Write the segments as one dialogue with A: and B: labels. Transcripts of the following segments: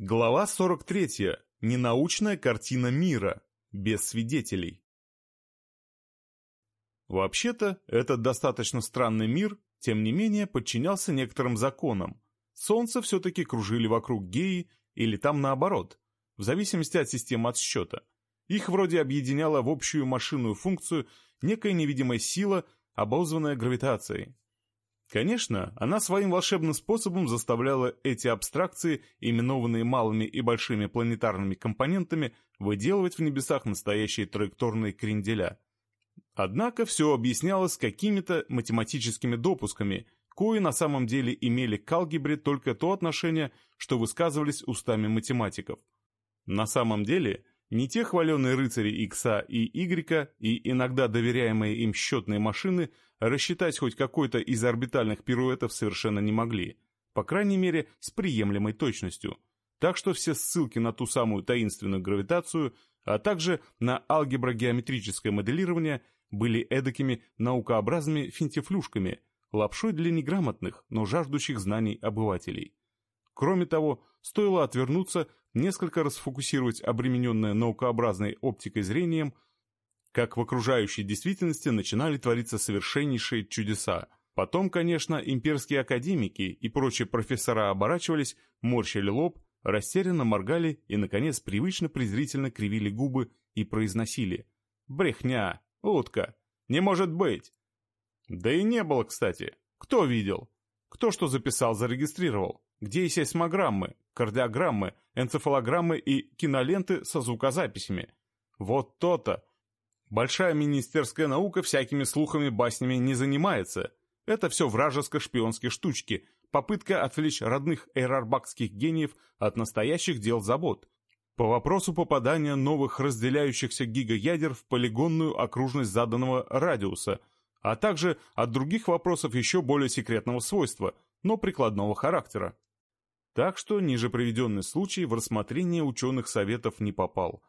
A: Глава 43. Ненаучная картина мира. Без свидетелей. Вообще-то, этот достаточно странный мир, тем не менее, подчинялся некоторым законам. Солнце все-таки кружили вокруг Геи, или там наоборот, в зависимости от системы отсчета. Их вроде объединяла в общую машинную функцию некая невидимая сила, обозванная гравитацией. Конечно, она своим волшебным способом заставляла эти абстракции, именованные малыми и большими планетарными компонентами, выделывать в небесах настоящие траекторные кренделя. Однако все объяснялось какими-то математическими допусками, кои на самом деле имели к алгебре только то отношение, что высказывались устами математиков. На самом деле, не те хваленые рыцари Икса и Игрека и иногда доверяемые им счетные машины рассчитать хоть какой-то из орбитальных пируэтов совершенно не могли, по крайней мере, с приемлемой точностью. Так что все ссылки на ту самую таинственную гравитацию, а также на алгебро-геометрическое моделирование были эдакими наукообразными финтифлюшками, лапшой для неграмотных, но жаждущих знаний обывателей. Кроме того, стоило отвернуться, несколько раз фокусировать обремененное наукообразной оптикой зрением, как в окружающей действительности начинали твориться совершеннейшие чудеса. Потом, конечно, имперские академики и прочие профессора оборачивались, морщили лоб, растерянно моргали и, наконец, привычно презрительно кривили губы и произносили «Брехня! Утка! Не может быть!» Да и не было, кстати. Кто видел? Кто что записал, зарегистрировал? Где есть сейсмограммы, кардиограммы, энцефалограммы и киноленты со звукозаписями? Вот то-то. Большая министерская наука всякими слухами, баснями не занимается. Это все вражеско-шпионские штучки, попытка отвлечь родных эйрарбакских гениев от настоящих дел забот. По вопросу попадания новых разделяющихся гигаядер в полигонную окружность заданного радиуса – а также от других вопросов еще более секретного свойства, но прикладного характера. Так что ниже приведенный случай в рассмотрение ученых советов не попал.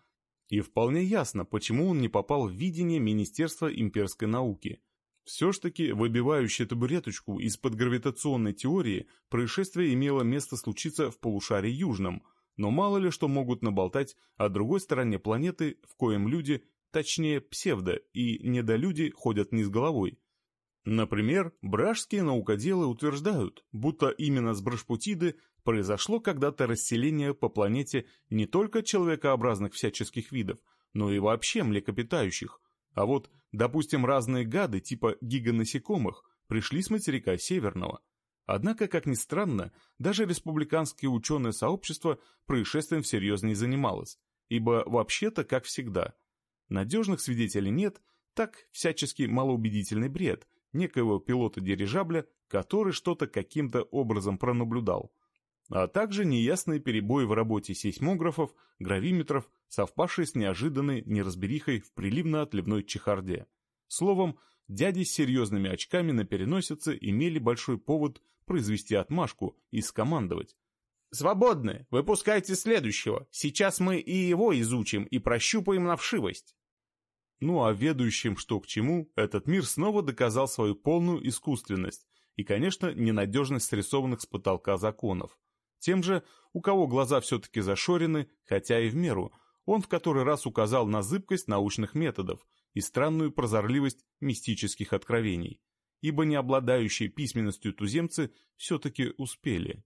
A: И вполне ясно, почему он не попал в видение Министерства имперской науки. Все ж таки, выбивающая табуреточку из-под гравитационной теории, происшествие имело место случиться в полушарии Южном, но мало ли что могут наболтать о другой стороне планеты, в коем люди точнее псевдо, и недолюди ходят не с головой. Например, бражские наукоделы утверждают, будто именно с Брашпутиды произошло когда-то расселение по планете не только человекообразных всяческих видов, но и вообще млекопитающих. А вот, допустим, разные гады типа гиганасекомых пришли с материка Северного. Однако, как ни странно, даже республиканское ученое сообщество происшествием всерьез не занималось, ибо вообще-то, как всегда – Надежных свидетелей нет, так всячески малоубедительный бред некоего пилота дирижабля, который что-то каким-то образом пронаблюдал. А также неясные перебои в работе сейсмографов, гравиметров, совпавшие с неожиданной неразберихой в приливно-отливной чехарде. Словом, дяди с серьезными очками на переносице имели большой повод произвести отмашку и скомандовать. «Свободны! Выпускайте следующего! Сейчас мы и его изучим и прощупаем на вшивость!» Ну а ведущим что к чему, этот мир снова доказал свою полную искусственность и, конечно, ненадежность срисованных с потолка законов. Тем же, у кого глаза все-таки зашорены, хотя и в меру, он в который раз указал на зыбкость научных методов и странную прозорливость мистических откровений, ибо не обладающие письменностью туземцы все-таки успели.